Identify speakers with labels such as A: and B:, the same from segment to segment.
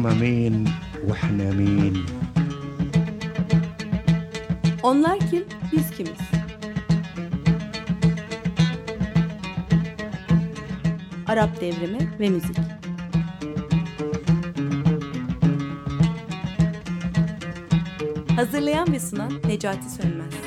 A: هم مين واحنا مين
B: Onlar kim, biz kimiz? Arap devrimi ve müzik. Hazırlayan ve sunan Necati Sönmez.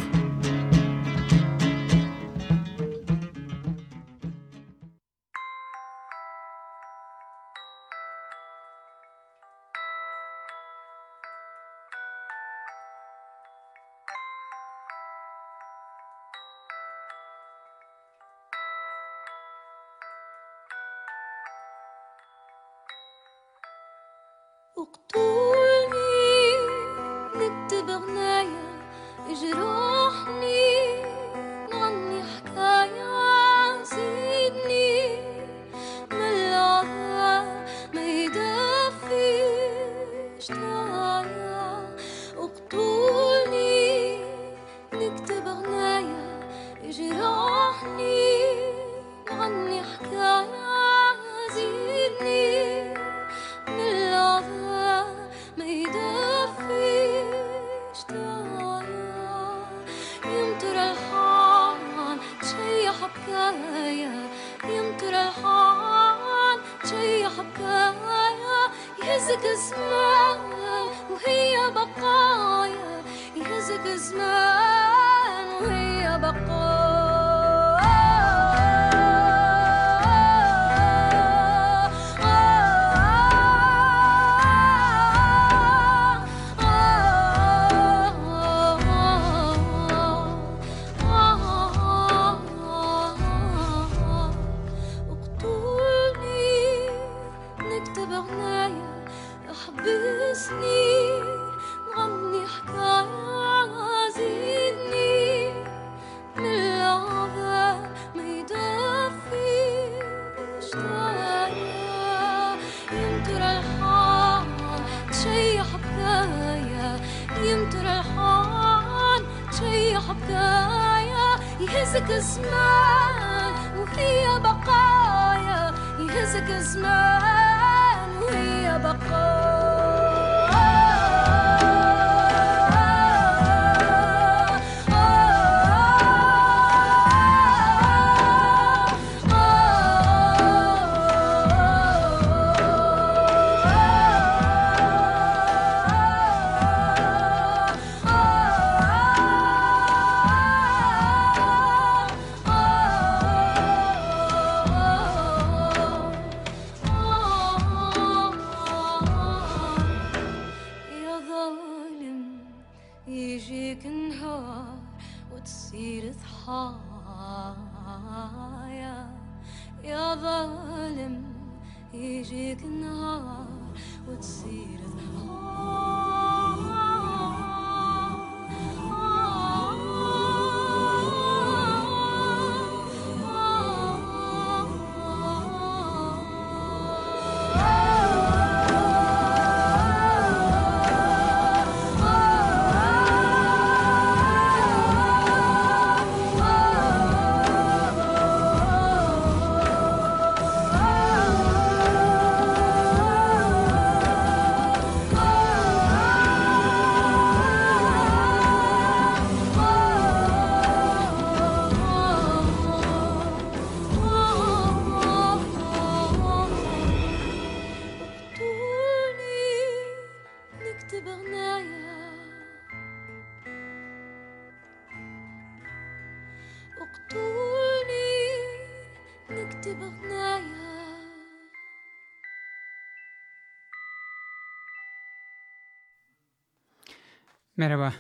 C: Merhaba.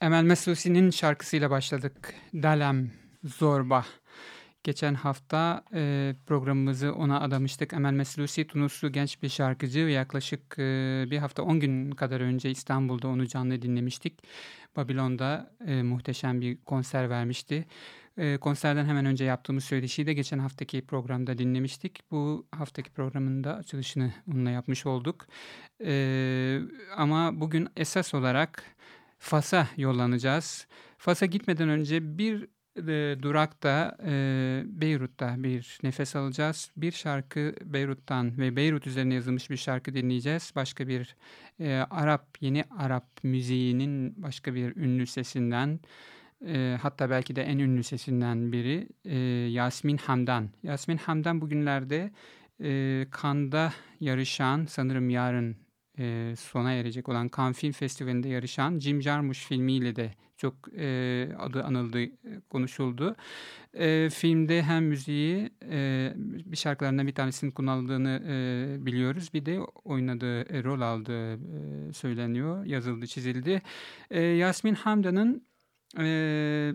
C: Emel Meslusi'nin şarkısıyla başladık. Dalem Zorba. Geçen hafta e, programımızı ona adamıştık. Emel Meslusi Tunuslu genç bir şarkıcı ve yaklaşık e, bir hafta 10 gün kadar önce İstanbul'da onu canlı dinlemiştik. Babilon'da e, muhteşem bir konser vermişti. E, konserden hemen önce yaptığımız söyleşiyi de geçen haftaki programda dinlemiştik. Bu haftaki programın da açılışını onunla yapmış olduk. E, ama bugün esas olarak Fas'a yollanacağız. Fas'a gitmeden önce bir
D: e, durakta e, Beyrut'ta bir nefes alacağız. Bir şarkı Beyrut'tan ve Beyrut üzerine yazılmış bir şarkı dinleyeceğiz. Başka bir e, Arap, yeni Arap müziğinin başka bir ünlü sesinden e, hatta belki de en ünlü sesinden biri e, Yasmin Hamdan. Yasmin Hamdan bugünlerde e, Kanda yarışan sanırım yarın e, sona erecek olan Cannes Film Festivali'nde yarışan Jim Jarmusch filmiyle de çok e, adı anıldı, konuşuldu. E, filmde hem müziği e, bir şarkılarından bir tanesinin kullanıldığını e, biliyoruz. Bir de oynadığı, e, rol aldığı e, söyleniyor, yazıldı, çizildi. E, Yasmin Hamdan'ın e,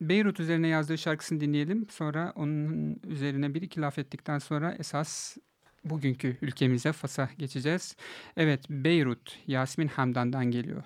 D: Beyrut üzerine yazdığı şarkısını dinleyelim. Sonra onun üzerine bir iki laf ettikten sonra esas bugünkü ülkemize Fas'a geçeceğiz. Evet Beyrut Yasmin Hamdan'dan geliyor.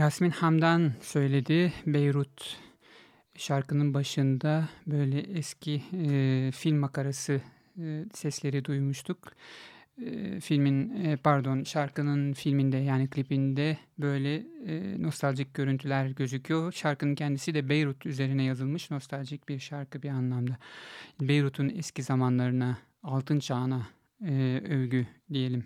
D: Yasmin Hamdan söyledi Beyrut şarkının başında böyle eski e, film makarası e, sesleri duymuştuk. E, filmin e, pardon şarkının filminde yani klipinde böyle e, nostaljik görüntüler gözüküyor. Şarkının kendisi de Beyrut üzerine yazılmış nostaljik bir şarkı bir anlamda. Beyrut'un eski zamanlarına, altın çağına e, övgü diyelim.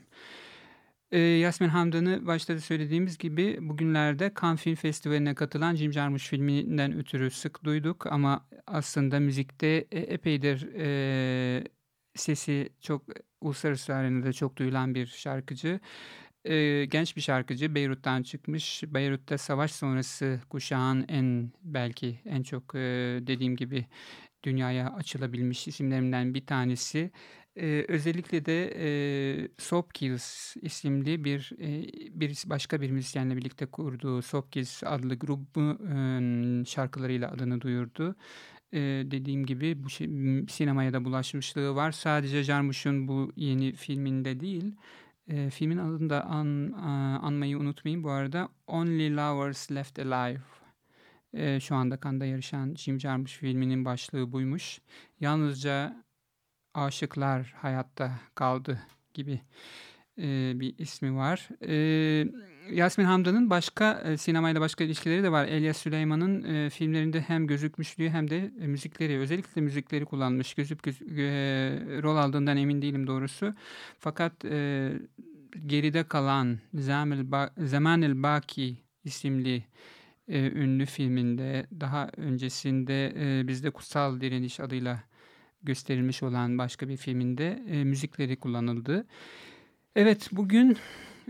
C: Ee, Yasmin Hamdan'ı başta da söylediğimiz gibi bugünlerde Cannes Film Festivali'ne katılan Jim Jarmusch filminden ötürü sık duyduk ama aslında müzikte e- epeydir e, sesi çok uluslararası arenada çok duyulan bir şarkıcı. E, genç bir şarkıcı Beyrut'tan çıkmış. Beyrut'ta savaş sonrası kuşağın en belki en çok e, dediğim gibi dünyaya açılabilmiş isimlerinden bir tanesi. Ee, özellikle de e, Sopkills isimli bir, e, bir başka bir müzisyenle birlikte kurduğu Sopkills adlı grubu e, şarkılarıyla adını duyurdu. E, dediğim gibi bu sinemaya da bulaşmışlığı var. Sadece Jarmusch'un bu yeni filminde değil. E, filmin adını da an, a- anmayı unutmayın bu arada. Only Lovers Left Alive. E, şu anda kanda yarışan Jim Jarmusch filminin başlığı buymuş. Yalnızca aşıklar hayatta kaldı gibi e, bir ismi var. E, Yasmin Hamdan'ın başka e, sinemayla başka ilişkileri de var. Elia Süleyman'ın e, filmlerinde hem gözükmüşlüğü hem de e, müzikleri özellikle müzikleri kullanmış. Gözüp göz, e, rol aldığından emin değilim doğrusu. Fakat e, geride kalan Zamil ba Zamanil Baki isimli e, ünlü filminde daha öncesinde e, bizde Kutsal Direniş adıyla gösterilmiş olan başka bir filminde e, müzikleri kullanıldı. Evet bugün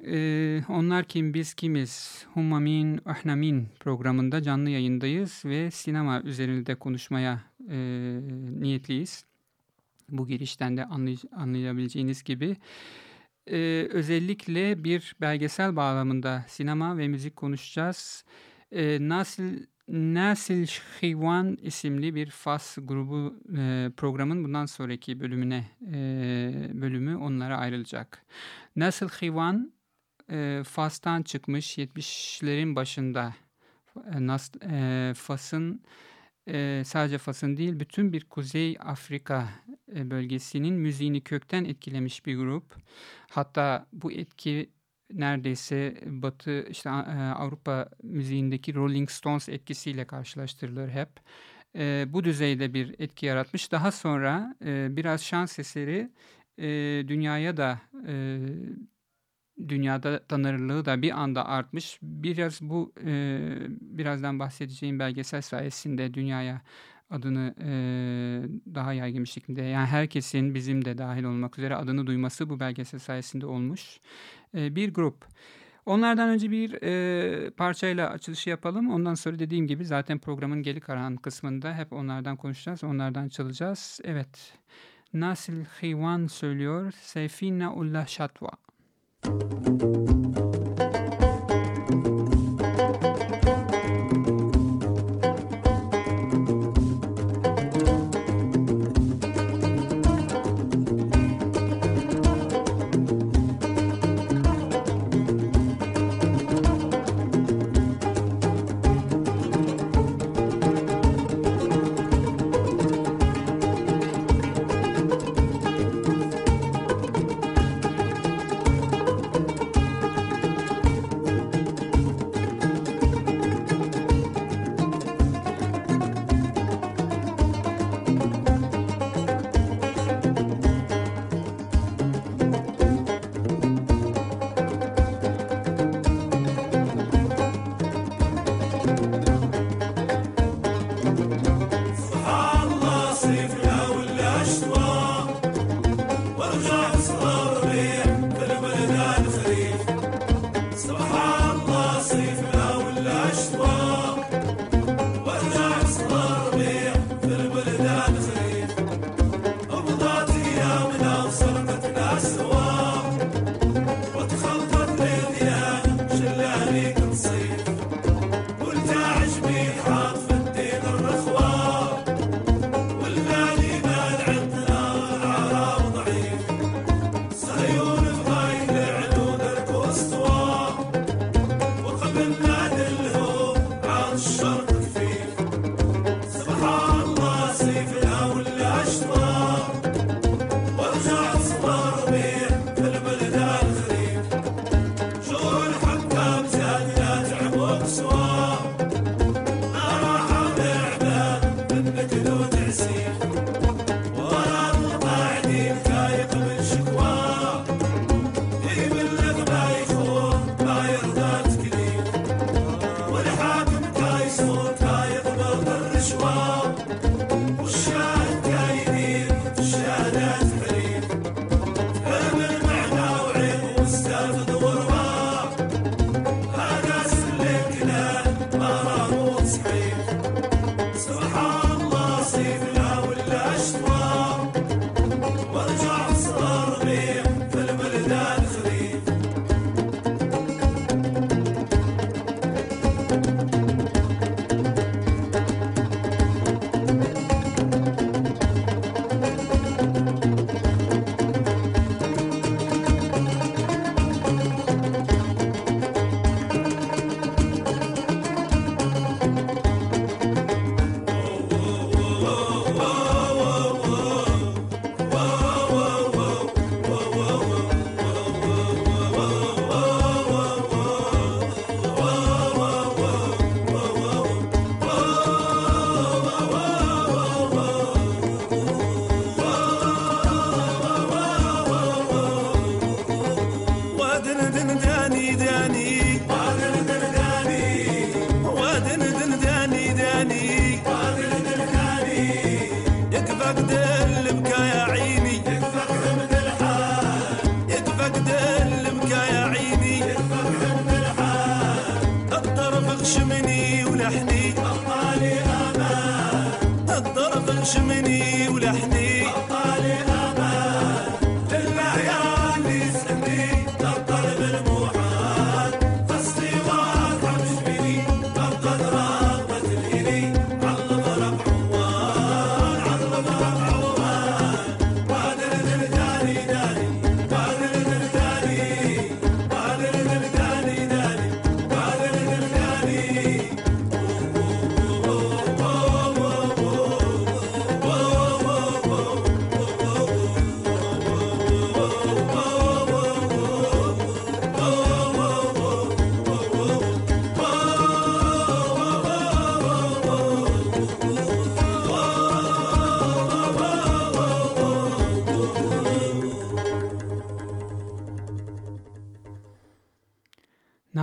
C: e, Onlar Kim Biz Kimiz Humamin Ahnamin programında canlı yayındayız ve sinema üzerinde konuşmaya e, niyetliyiz. Bu girişten de anlay anlayabileceğiniz gibi. E, özellikle bir belgesel bağlamında sinema ve müzik konuşacağız. E, Nasil Nasil Şivan isimli bir Fas grubu e, programın bundan sonraki bölümüne e, bölümü onlara ayrılacak. Nasil Şivan e, Fas'tan çıkmış 70'lerin başında e, Nas, e, Fas'ın e, sadece Fas'ın değil bütün bir Kuzey Afrika e, bölgesinin müziğini kökten etkilemiş bir grup. Hatta bu etki neredeyse Batı işte e, Avrupa müziğindeki Rolling Stones etkisiyle karşılaştırılır hep. E, bu düzeyde bir etki yaratmış. Daha sonra e, biraz şans eseri e, dünyaya da e, dünyada tanırlığı da bir anda artmış. Biraz bu e, birazdan bahsedeceğim belgesel sayesinde dünyaya adını e, daha yaygın bir şekilde yani herkesin bizim de dahil olmak üzere adını duyması bu belgesel sayesinde olmuş e, bir grup. Onlardan önce bir e, parçayla açılışı yapalım. Ondan sonra dediğim gibi zaten programın geri kalan kısmında hep onlardan konuşacağız, onlardan çalacağız. Evet, Nasil Hivan söylüyor Sefina Ullah Şatva.
E: Müzik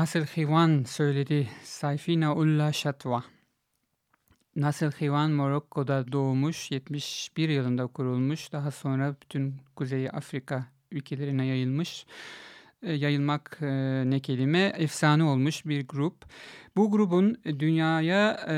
C: Nasıl Hivan söyledi Sayfina Ulla Şatva. Nasıl Hivan Morokko'da doğmuş, 71 yılında kurulmuş, daha sonra bütün Kuzey Afrika ülkelerine yayılmış. E, yayılmak e, ne kelime, efsane olmuş bir grup. Bu grubun dünyaya e,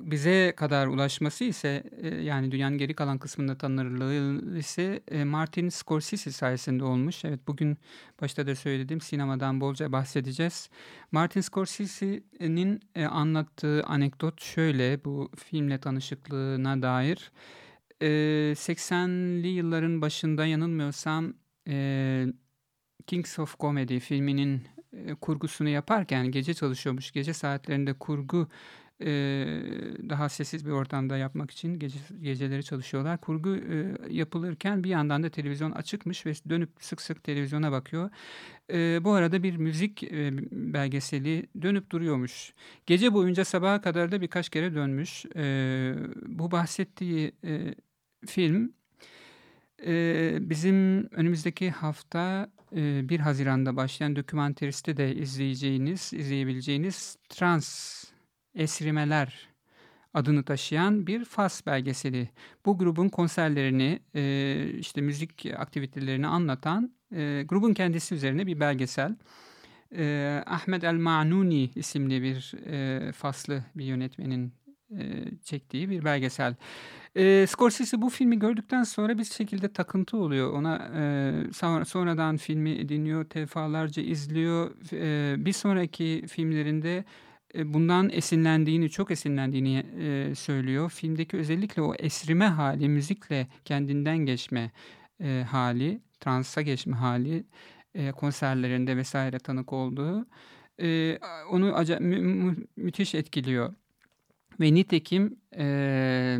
C: bize kadar ulaşması ise e, yani dünyanın geri kalan kısmında tanınırlığı ise e, Martin Scorsese sayesinde olmuş. Evet bugün başta da söyledim sinemadan bolca bahsedeceğiz. Martin Scorsese'nin e, anlattığı anekdot şöyle bu filmle tanışıklığına dair. E, 80'li yılların başında yanılmıyorsam e, Kings of Comedy filminin kurgusunu yaparken gece çalışıyormuş. Gece saatlerinde kurgu e, daha sessiz bir ortamda yapmak için gece, geceleri çalışıyorlar. Kurgu e, yapılırken bir yandan da televizyon açıkmış ve dönüp sık sık televizyona bakıyor. E, bu arada bir müzik e, belgeseli dönüp duruyormuş. Gece boyunca sabaha kadar da birkaç kere dönmüş. E, bu bahsettiği e, film e, bizim önümüzdeki hafta 1 Haziran'da başlayan dokümenteristi de izleyeceğiniz, izleyebileceğiniz Trans Esrimeler adını taşıyan bir Fas belgeseli. Bu grubun konserlerini, e, işte müzik aktivitelerini anlatan e, grubun kendisi üzerine bir belgesel. E, Ahmet El Ma'nuni isimli bir Faslı bir yönetmenin çektiği bir belgesel. E, Scorsese bu filmi gördükten sonra bir şekilde takıntı oluyor. Ona e, sonra, sonradan filmi dinliyor, defalarca izliyor. E, bir sonraki filmlerinde e, bundan esinlendiğini, çok esinlendiğini e, söylüyor. Filmdeki özellikle o esrime hali, müzikle kendinden geçme e, hali, transa geçme hali e, konserlerinde vesaire tanık olduğu e, onu acayip mü- mü- müthiş etkiliyor. Ve nitekim e,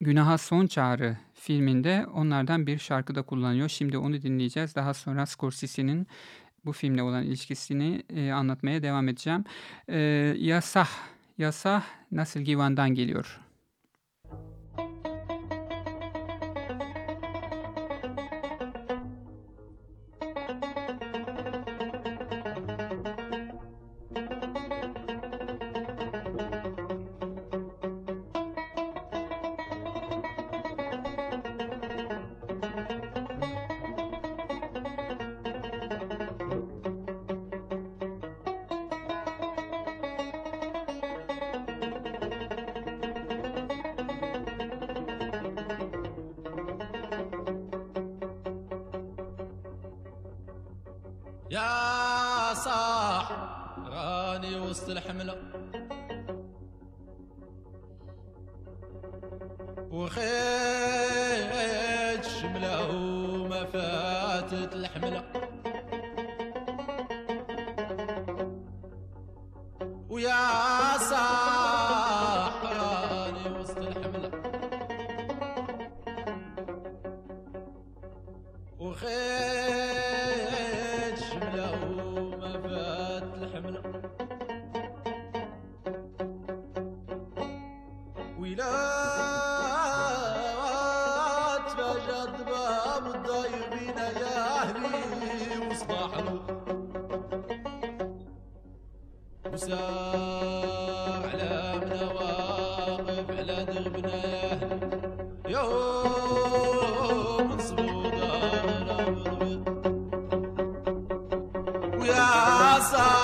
C: Günaha Son Çağrı filminde onlardan bir şarkı da kullanıyor. Şimdi onu dinleyeceğiz. Daha sonra Scorsese'nin bu filmle olan ilişkisini e, anlatmaya devam edeceğim. E, Yasah, Yasah Nasıl Givan'dan geliyor.
F: casa.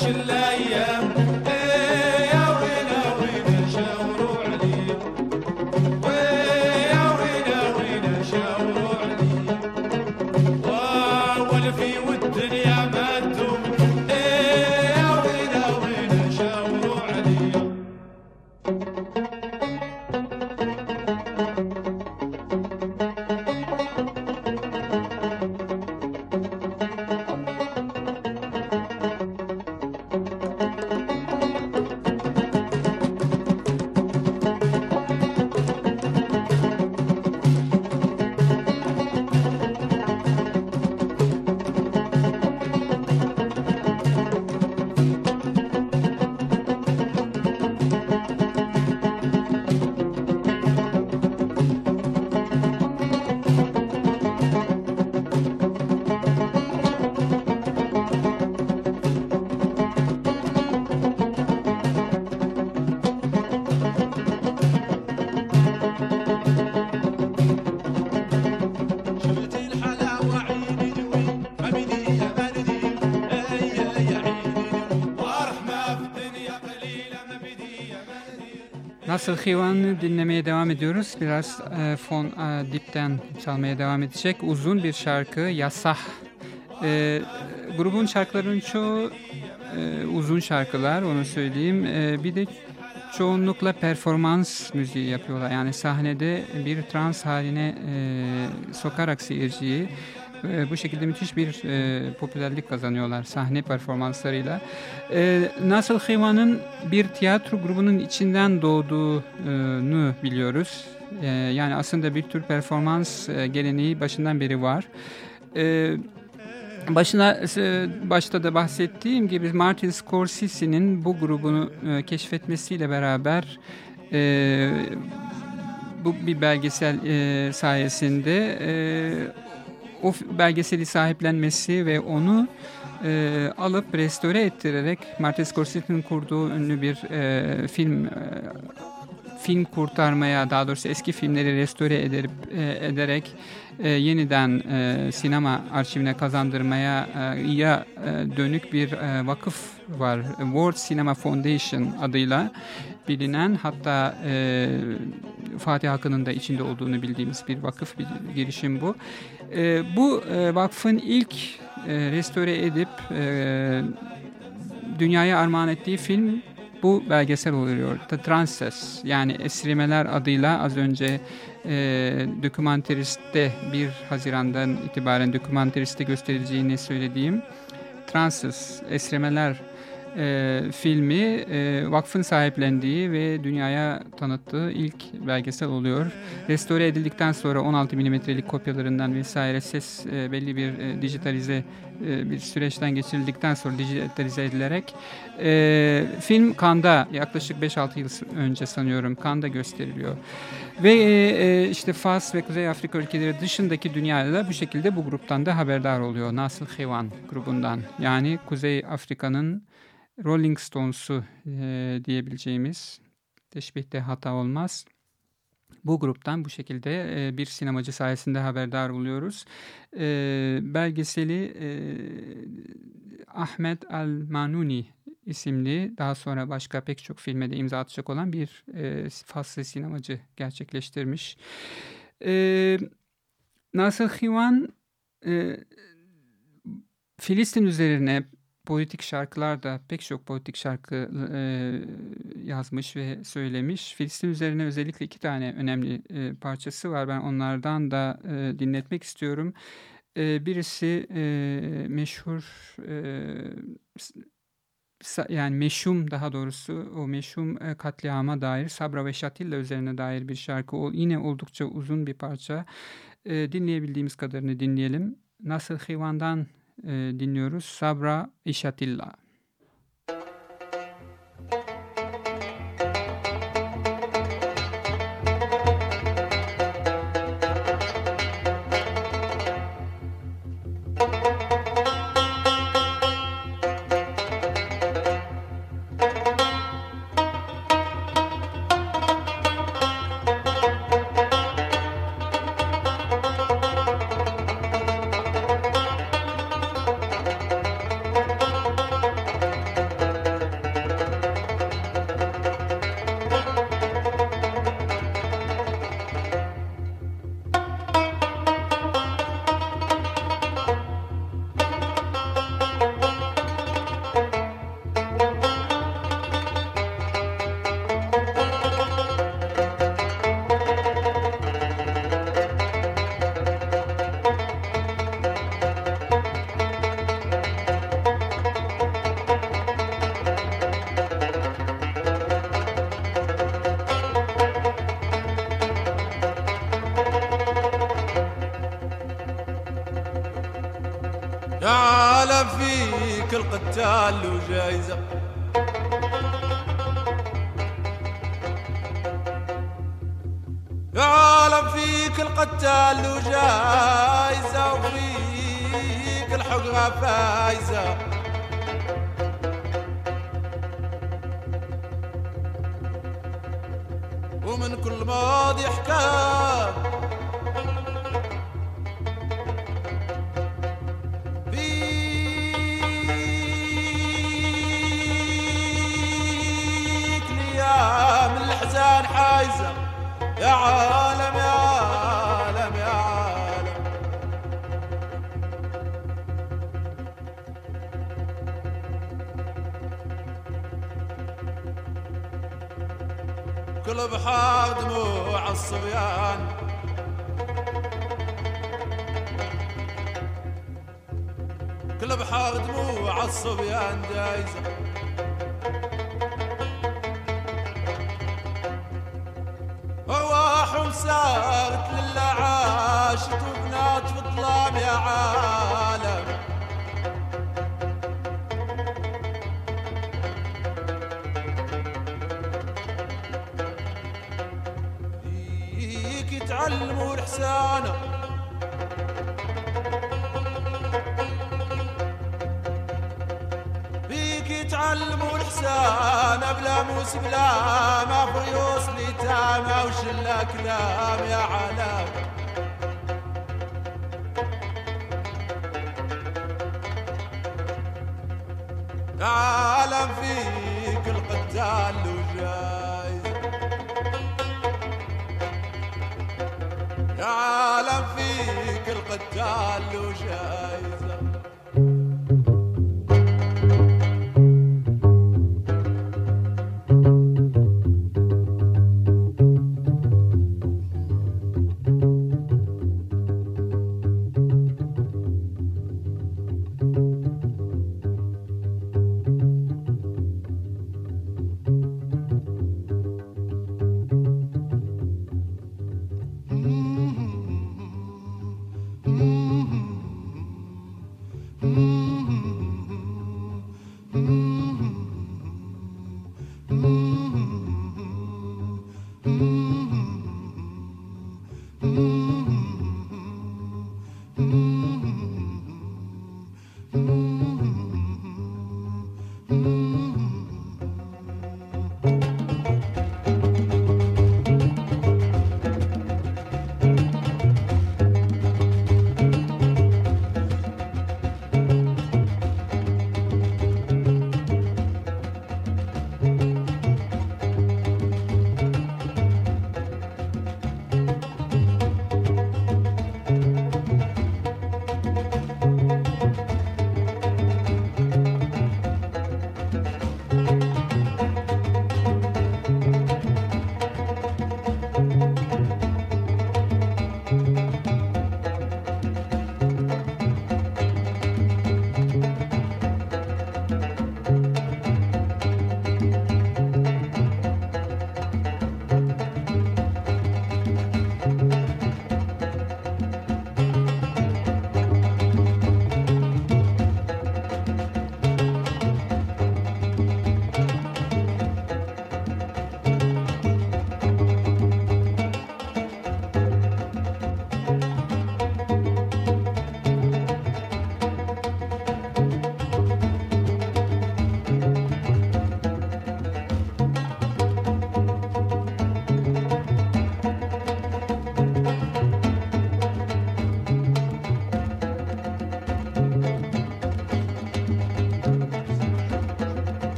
F: should let
C: Nasıl Hivan'ı dinlemeye devam ediyoruz. Biraz e, fon e, dipten çalmaya devam edecek. Uzun bir şarkı Yasah. E, grubun şarkılarının çoğu e, uzun şarkılar onu söyleyeyim. E, bir de çoğunlukla performans müziği yapıyorlar. Yani sahnede bir trans haline e, sokarak seyirciyi e, bu şekilde müthiş bir e, popülerlik kazanıyorlar sahne performanslarıyla. E, Nasıl Hivan'ın bir tiyatro grubunun içinden doğduğunu biliyoruz. E, yani aslında bir tür performans e, geleneği başından beri var. E, Başına başta da bahsettiğim gibi Martin Scorsese'nin bu grubunu e, keşfetmesiyle beraber e, bu bir belgesel e, sayesinde e, o belgeseli sahiplenmesi ve onu e, alıp restore ettirerek Martin Scorsese'nin kurduğu ünlü bir e, film e, film kurtarmaya daha doğrusu eski filmleri restore ederip e, ederek e, yeniden e, sinema arşivine kazandırmaya e, ya e, dönük bir e, vakıf var. World Cinema Foundation adıyla bilinen hatta e, Fatih Akın'ın da içinde olduğunu bildiğimiz bir vakıf bir girişim bu. E, bu e, vakfın ilk e, restore edip e, dünyaya armağan ettiği film bu belgesel oluyor. The Trances yani Esrimeler adıyla az önce e, dokümenteriste 1 Haziran'dan itibaren dokümenteriste gösterileceğini söylediğim Trances Esrimeler e, filmi e, vakfın sahiplendiği ve dünyaya tanıttığı ilk belgesel oluyor. Restore edildikten sonra 16 milimetrelik kopyalarından vesaire ses e, belli bir e, dijitalize e, bir süreçten geçirildikten sonra dijitalize edilerek e, film Kanda yaklaşık 5-6 yıl önce sanıyorum Kanda gösteriliyor. Ve e, e, işte Fas ve Kuzey Afrika ülkeleri dışındaki dünyada bu şekilde bu gruptan da haberdar oluyor. Nasıl Hivan grubundan. Yani Kuzey Afrika'nın Rolling Stones'u e, diyebileceğimiz teşbihte hata olmaz. Bu gruptan bu şekilde e, bir sinemacı sayesinde haberdar oluyoruz. E, belgeseli e, Ahmet Al-Manuni isimli daha sonra başka pek çok filme de imza atacak olan bir e, faslı sinemacı gerçekleştirmiş. E, Nasır Hivan e, Filistin üzerine politik şarkılar da pek çok politik şarkı e, yazmış ve söylemiş. Filistin üzerine özellikle iki tane önemli e, parçası var. Ben onlardan da e, dinletmek istiyorum. E, birisi e, meşhur e, yani meşhum daha doğrusu o meşhum e, katliama dair Sabra ve Şatilla üzerine dair bir şarkı. O yine oldukça uzun bir parça. E, dinleyebildiğimiz kadarını dinleyelim. Nasıl Hivan'dan e, dinliyoruz. Sabra İşatilla.
E: أنا بيك تعلموا الحسان بلا موس بلا ما خيوص لتامة وشلا كلام يا علام عالم فيك القتال قد تعلو جاي.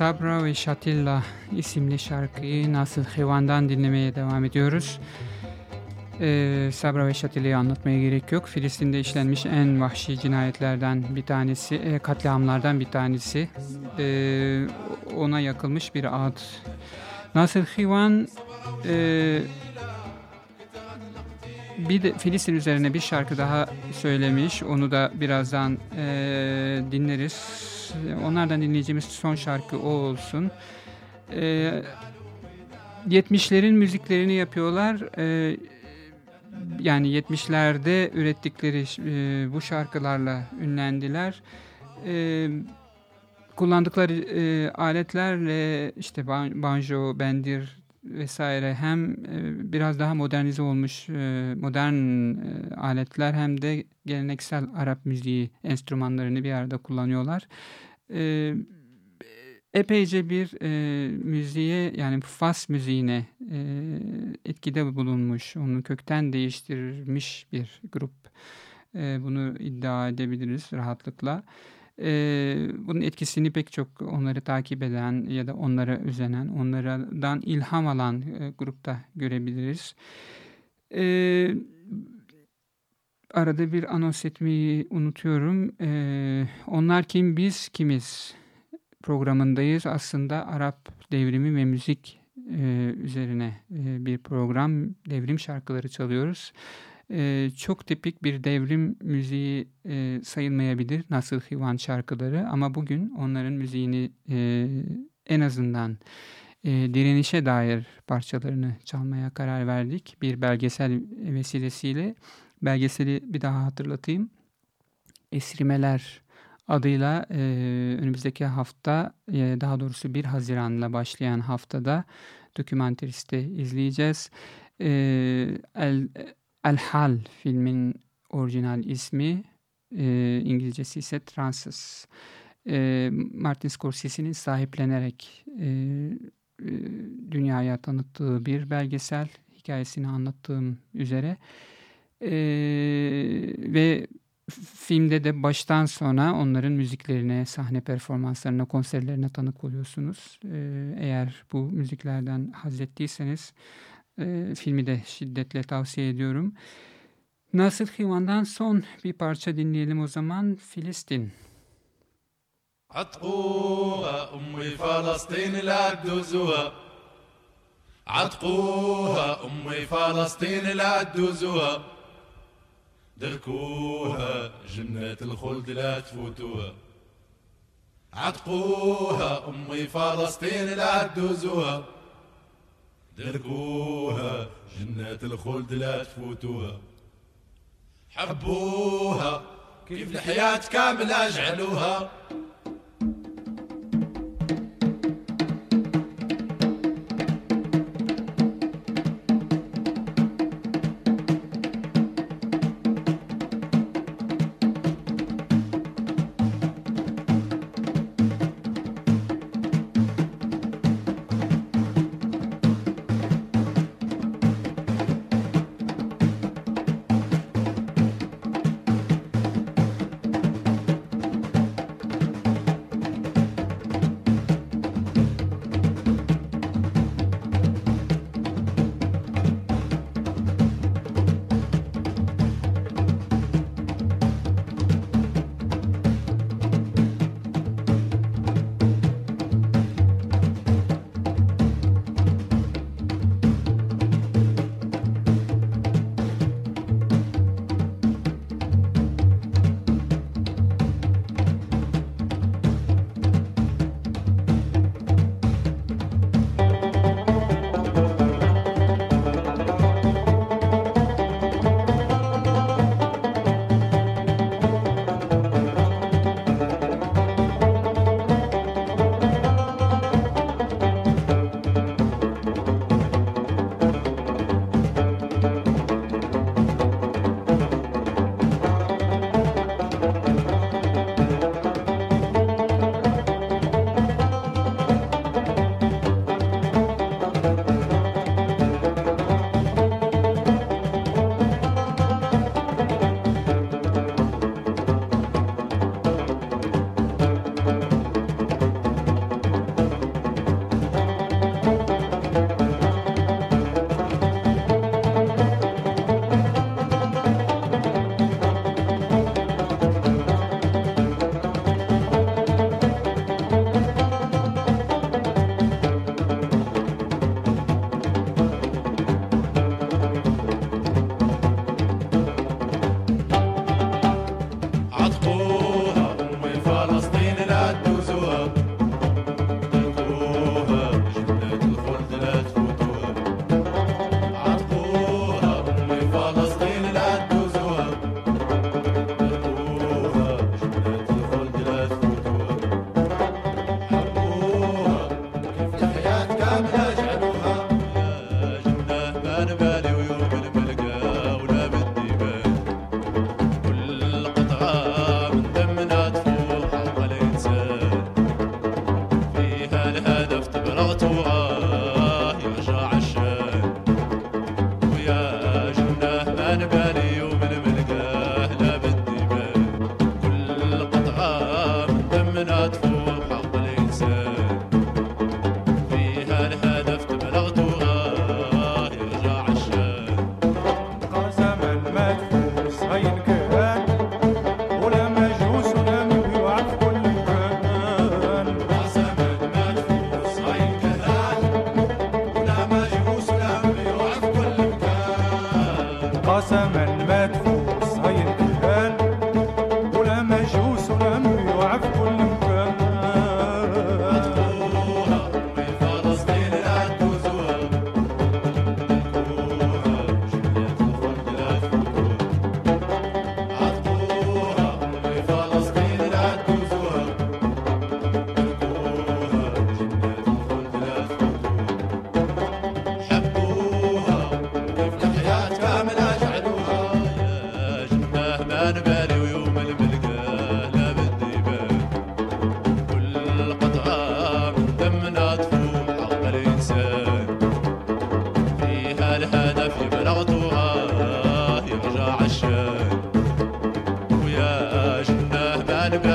C: Sabra ve Şatilla isimli şarkıyı Nasıl Hevan'dan dinlemeye devam ediyoruz. Ee, Sabra ve Şatilla'yı anlatmaya gerek yok. Filistin'de işlenmiş en vahşi cinayetlerden bir tanesi, e, katliamlardan bir tanesi. Ee, ona yakılmış bir ad. Nasıl Hevan e, bir de Filistin üzerine bir şarkı daha söylemiş. Onu da birazdan e, dinleriz. Onlardan dinleyeceğimiz son şarkı o olsun. E, 70'lerin müziklerini yapıyorlar. E, yani 70'lerde ürettikleri e, bu şarkılarla ünlendiler. E, kullandıkları e, aletlerle işte ban- banjo, bendir vesaire hem e, biraz daha modernize olmuş e, modern e, aletler hem de geleneksel Arap müziği enstrümanlarını bir arada kullanıyorlar. Epeyce bir müziğe yani Fas müziğine etkide bulunmuş, onu kökten değiştirmiş bir grup. Bunu iddia edebiliriz rahatlıkla. E, bunun etkisini pek çok onları takip eden ya da onlara özenen, onlardan ilham alan e, grupta görebiliriz. E, arada bir anons etmeyi unutuyorum. E, onlar kim, biz kimiz programındayız. Aslında Arap devrimi ve müzik e, üzerine e, bir program, devrim şarkıları çalıyoruz e, çok tipik bir devrim müziği e, sayılmayabilir Nasıl Hivan şarkıları ama bugün onların müziğini e, en azından e, direnişe dair parçalarını çalmaya karar verdik bir belgesel vesilesiyle. Belgeseli bir daha hatırlatayım. Esrimeler adıyla e, önümüzdeki hafta e, daha doğrusu 1 Haziran'la başlayan haftada dokümenteristi izleyeceğiz. E, El El Hal filmin orijinal ismi e, İngilizcesi ise Trances. E, Martin Scorsese'nin sahiplenerek e, e, dünyaya tanıttığı bir belgesel hikayesini anlattığım üzere e, ve filmde de baştan sona onların müziklerine, sahne performanslarına, konserlerine tanık oluyorsunuz. E, eğer bu müziklerden haz ettiyseniz e, filmi de şiddetle tavsiye ediyorum. Nasıl Hivan'dan son bir parça dinleyelim o zaman. Filistin.
E: عتقوها أمي فلسطين لا تدوزوها عتقوها أمي فلسطين لا تدوزوها دركوها جنة الخلد لا تفوتوها عتقوها أمي فلسطين لا تدوزوها دركوها جنات الخلد لا تفوتوها. حبوها كيف الحياة كاملة اجعلوها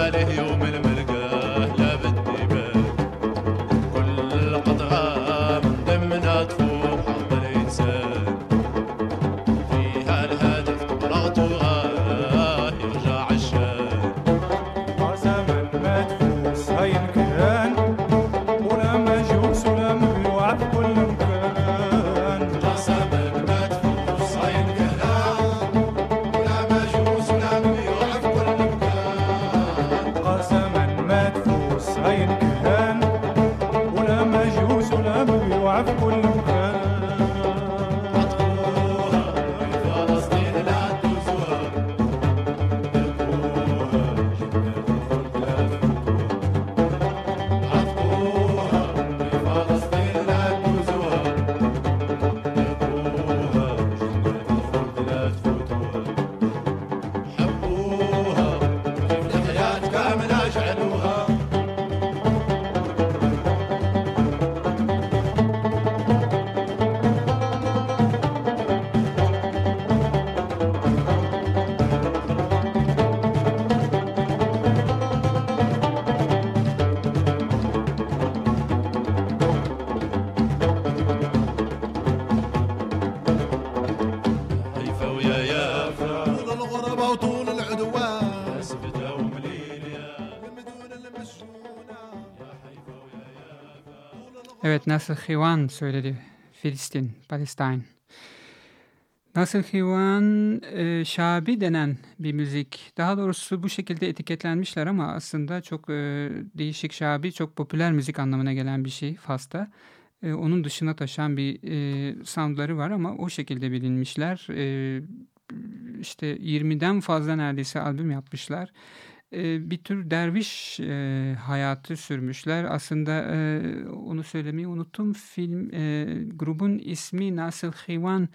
E: ما نباله يوم
C: Nasr Hivan söyledi. Filistin, Palestine. Nasr Hivan, e, şabi denen bir müzik. Daha doğrusu bu şekilde etiketlenmişler ama aslında çok e, değişik şabi, çok popüler müzik anlamına gelen bir şey Fas'ta. E, onun dışına taşan bir e, soundları var ama o şekilde bilinmişler. E, işte 20'den fazla neredeyse albüm yapmışlar. Bir tür derviş hayatı sürmüşler. Aslında onu söylemeyi unuttum. Film grubun ismi Nasıl Hivan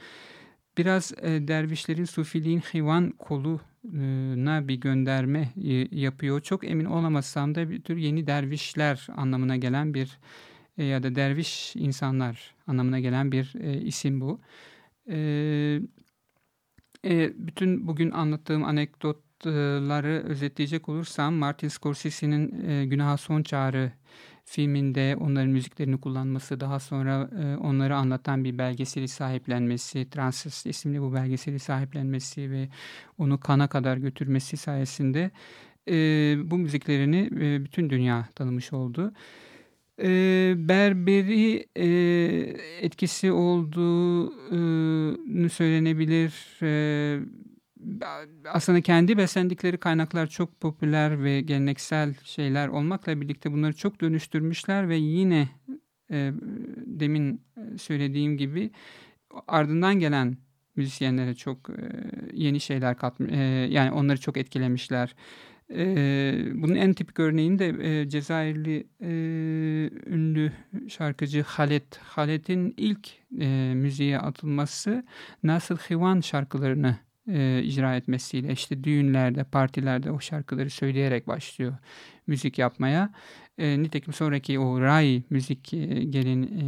C: biraz dervişlerin sufiliğin Hivan koluna bir gönderme yapıyor. Çok emin olamasam da bir tür yeni dervişler anlamına gelen bir ya da derviş insanlar anlamına gelen bir isim bu. Bütün bugün anlattığım anekdotları özetleyecek olursam Martin Scorsese'nin e, Günaha Son Çağrı filminde onların müziklerini kullanması, daha sonra e, onları anlatan bir belgeseli sahiplenmesi, Transist isimli bu belgeseli sahiplenmesi ve onu kana kadar götürmesi sayesinde e, bu müziklerini e, bütün dünya tanımış oldu. E, Berberi e, etkisi olduğunu söylenebilir. E, aslında kendi beslendikleri kaynaklar çok popüler ve geleneksel şeyler olmakla birlikte bunları çok dönüştürmüşler ve yine e, demin söylediğim gibi ardından gelen müzisyenlere çok e, yeni şeyler katmış, e, yani onları çok etkilemişler. E, bunun en tipik örneğini de e, Cezayirli e, ünlü şarkıcı Halet. Halet'in ilk e, müziğe atılması Nasıl Hivan şarkılarını e, icra etmesiyle işte düğünlerde, partilerde o şarkıları söyleyerek başlıyor müzik yapmaya. E, nitekim sonraki o Rai müzik e, gelin e,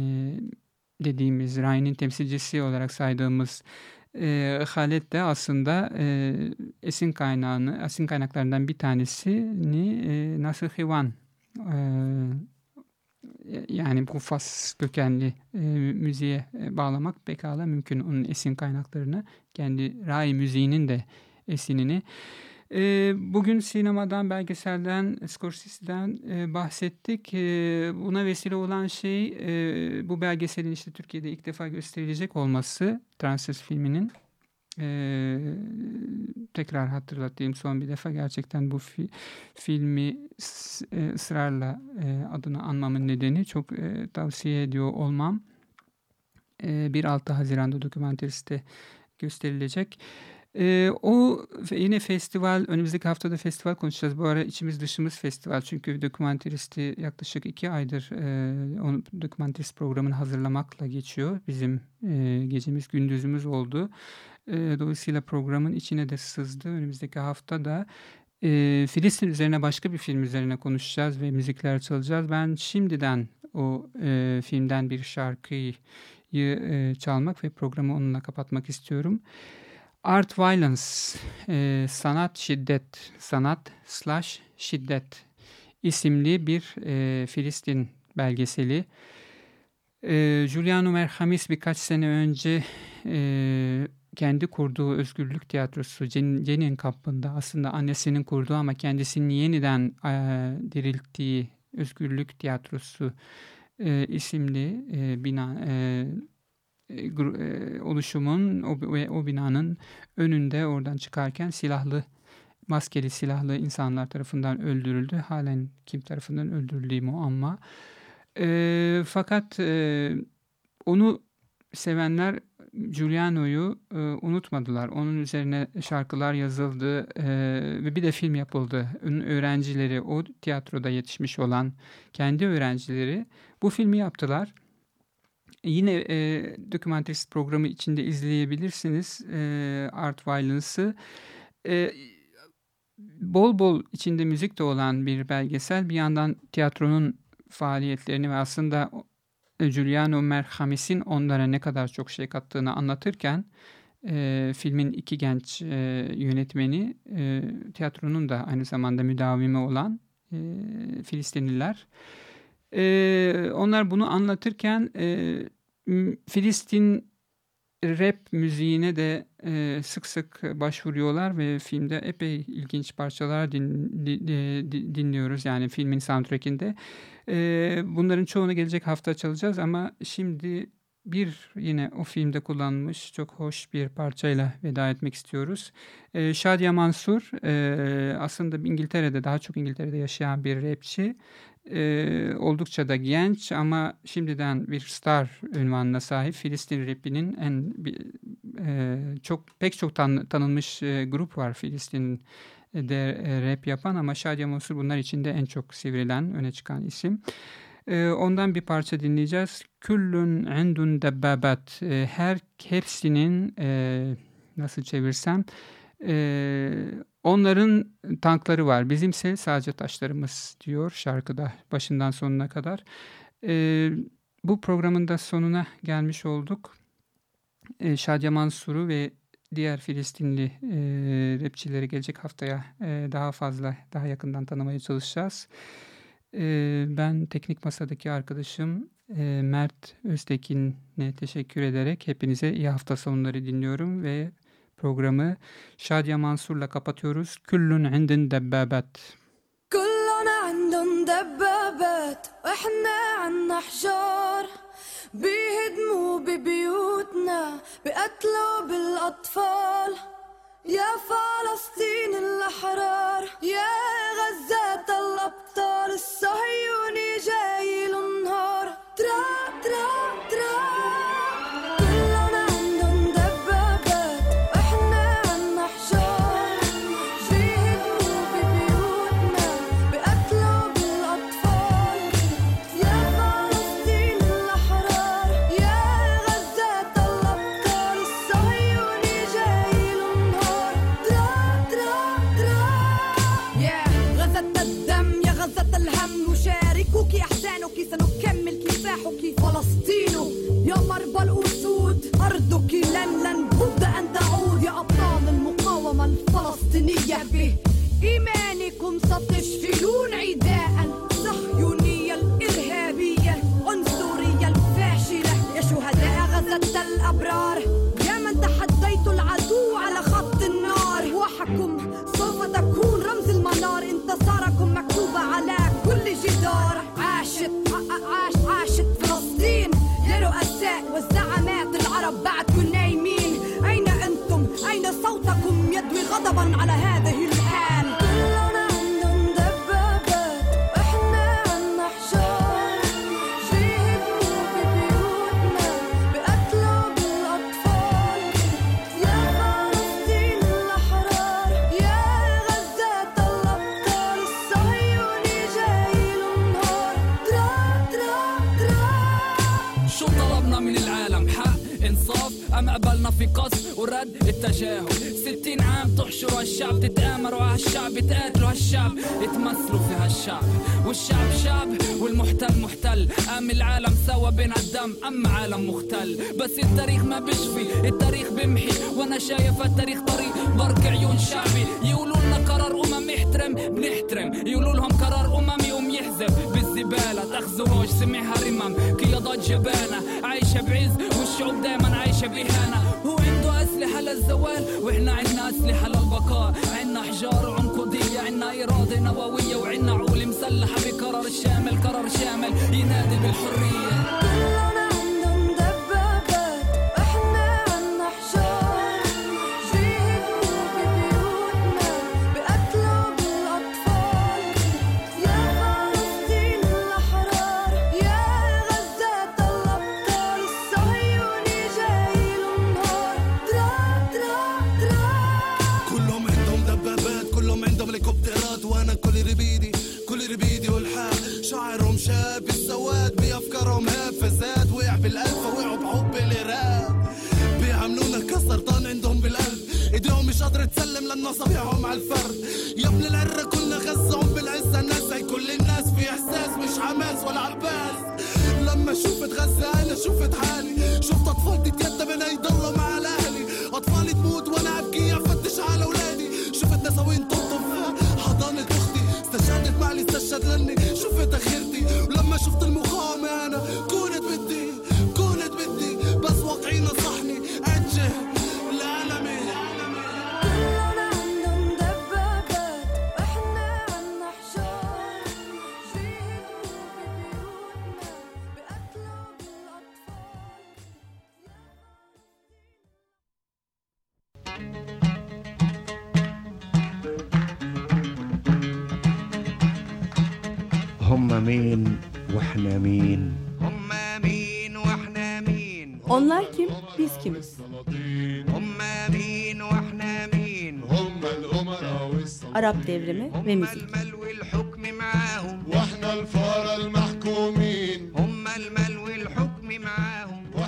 C: dediğimiz Rai'nin temsilcisi olarak saydığımız E, Halet de aslında e, esin kaynağını, esin kaynaklarından bir tanesini e, Nasır Hivan e, yani bu Fas kökenli e, müziğe e, bağlamak pekala mümkün. Onun esin kaynaklarını, kendi ray müziğinin de esinini. E, bugün sinemadan, belgeselden, Scorsese'den e, bahsettik. E, buna vesile olan şey e, bu belgeselin işte Türkiye'de ilk defa gösterilecek olması Transes filminin. E, tekrar hatırlatayım son bir defa gerçekten bu fi, filmi e, ısrarla e, adını anmamın nedeni çok e, tavsiye ediyor olmam. E, 1-6 Haziran'da dokümenteriste gösterilecek. E, o yine festival, önümüzdeki haftada festival konuşacağız. Bu ara içimiz dışımız festival. Çünkü dokümenteristi yaklaşık iki aydır e, onu, dokümenterist programını hazırlamakla geçiyor. Bizim e, gecemiz gündüzümüz oldu. E, dolayısıyla programın içine de sızdı. Önümüzdeki hafta da e, Filistin üzerine başka bir film üzerine konuşacağız ve müzikler çalacağız. Ben şimdiden o e, filmden bir şarkıyı e, çalmak ve programı onunla kapatmak istiyorum. Art Violence, sanat şiddet, sanat slash şiddet isimli bir Filistin belgeseli. E, Giuliano Merhamis birkaç sene önce kendi kurduğu özgürlük tiyatrosu Cen- Cenin kampında aslında annesinin kurduğu ama kendisinin yeniden e, dirilttiği özgürlük tiyatrosu e, isimli e, bina e, e, oluşumun o, ve o binanın önünde oradan çıkarken silahlı maskeli silahlı insanlar tarafından öldürüldü. Halen kim tarafından öldürüldüğü muamma. E, fakat e, onu sevenler Giuliano'yu e, unutmadılar. Onun üzerine şarkılar yazıldı e, ve bir de film yapıldı. Onun öğrencileri, o tiyatroda yetişmiş olan kendi öğrencileri bu filmi yaptılar. Yine e, dokümenterist programı içinde izleyebilirsiniz e, Art Violence'ı. E, bol bol içinde müzik de olan bir belgesel. Bir yandan tiyatronun faaliyetlerini ve aslında Giuliano Merhamis'in onlara ne kadar çok şey kattığını anlatırken e, filmin iki genç e, yönetmeni e, tiyatronun da aynı zamanda müdavimi olan e, Filistinliler. E, onlar bunu anlatırken e, Filistin rap müziğine de e, sık sık başvuruyorlar ve filmde epey ilginç parçalar din, di- di- di- dinliyoruz yani filmin soundtrackinde. E, bunların çoğunu gelecek hafta çalacağız ama şimdi bir yine o filmde kullanılmış çok hoş bir parçayla veda etmek istiyoruz. E, Şadiye Mansur e, aslında İngiltere'de daha çok İngiltere'de yaşayan bir rapçi. E, oldukça da genç ama şimdiden bir star ünvanına sahip Filistin rapinin en e, çok pek çok tan- tanınmış e, grup var Filistin'de e, rap yapan ama Şadiye Mansur bunlar içinde en çok sivrilen öne çıkan isim. E, ondan bir parça dinleyeceğiz. Küllün endun debbabat. E, her hepsinin nasıl çevirsem onların tankları var. Bizimse sadece taşlarımız diyor şarkıda başından sonuna kadar. Bu programın da sonuna gelmiş olduk. Şadiye Mansur'u ve diğer Filistinli e, rapçileri gelecek haftaya e, daha fazla, daha yakından tanımaya çalışacağız. E, ben teknik masadaki arkadaşım e, Mert Öztekin'e teşekkür ederek hepinize iyi hafta sonları dinliyorum ve programı Şadiye Mansur'la kapatıyoruz. Küllün indin debbabet.
G: Küllün indin debbabet. Ehne anna hşar. بيهدموا ببيوتنا بقتلوا بالاطفال يا فلسطين الأحرار يا غزة الأبطال الصهيوني جاي النهار ترا إذا بد أن تعود يا أبطال المقاومة
H: الفلسطينية. بإيمانكم ستشفلون عداء صهيونية الإرهابية العنصرية الفاشلة. يا شهداء غزة الأبرار يا من تحديت العدو على خط النار.
I: وحكم في قصف ورد التجاهل ستين عام تحشروا هالشعب تتآمروا هالشعب تقاتلوا هالشعب. تمثلوا في هالشعب. والشعب شعب والمحتل محتل. قام العالم سوا بين الدم أما عالم مختل. بس التاريخ ما بيشفي التاريخ بيمحي وأنا شايف التاريخ طريق برك عيون شعبي. يقولوا لنا قرار أمم يحترم بنحترم. يقولوا لهم قرار اممي يقوم يحذف بالزبالة تاخذوهوش سمعها رمم. قيادات جبانة عايشة بعز. والشعوب دايما عايشة بإهانة. على الزوال وإحنا عنا أسلحة للبقاء. عنا حجار وعنقوديه عنا اراده نووية وعنا عقول مسلحة بقرار شامل قرار شامل ينادي بالحرية.
J: تسلم لأن اصابعهم على الفرد. يا ابن العرة كلنا غزهم بالعزة. الناس هي كل الناس في إحساس مش حماس ولا عباس. لما شفت غزة أنا شفت حالي. شفت اطفال
K: devrimi ve
A: هم
K: müzik.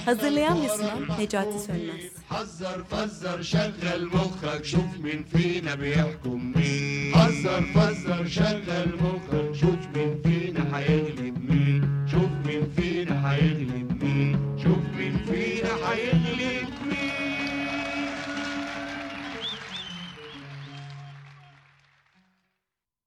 K: Hazırlayan ve sunan Necati Sönmez.
J: حذر فزر شغل مخك شوف مين فينا بيحكم مين حذر فزر شغل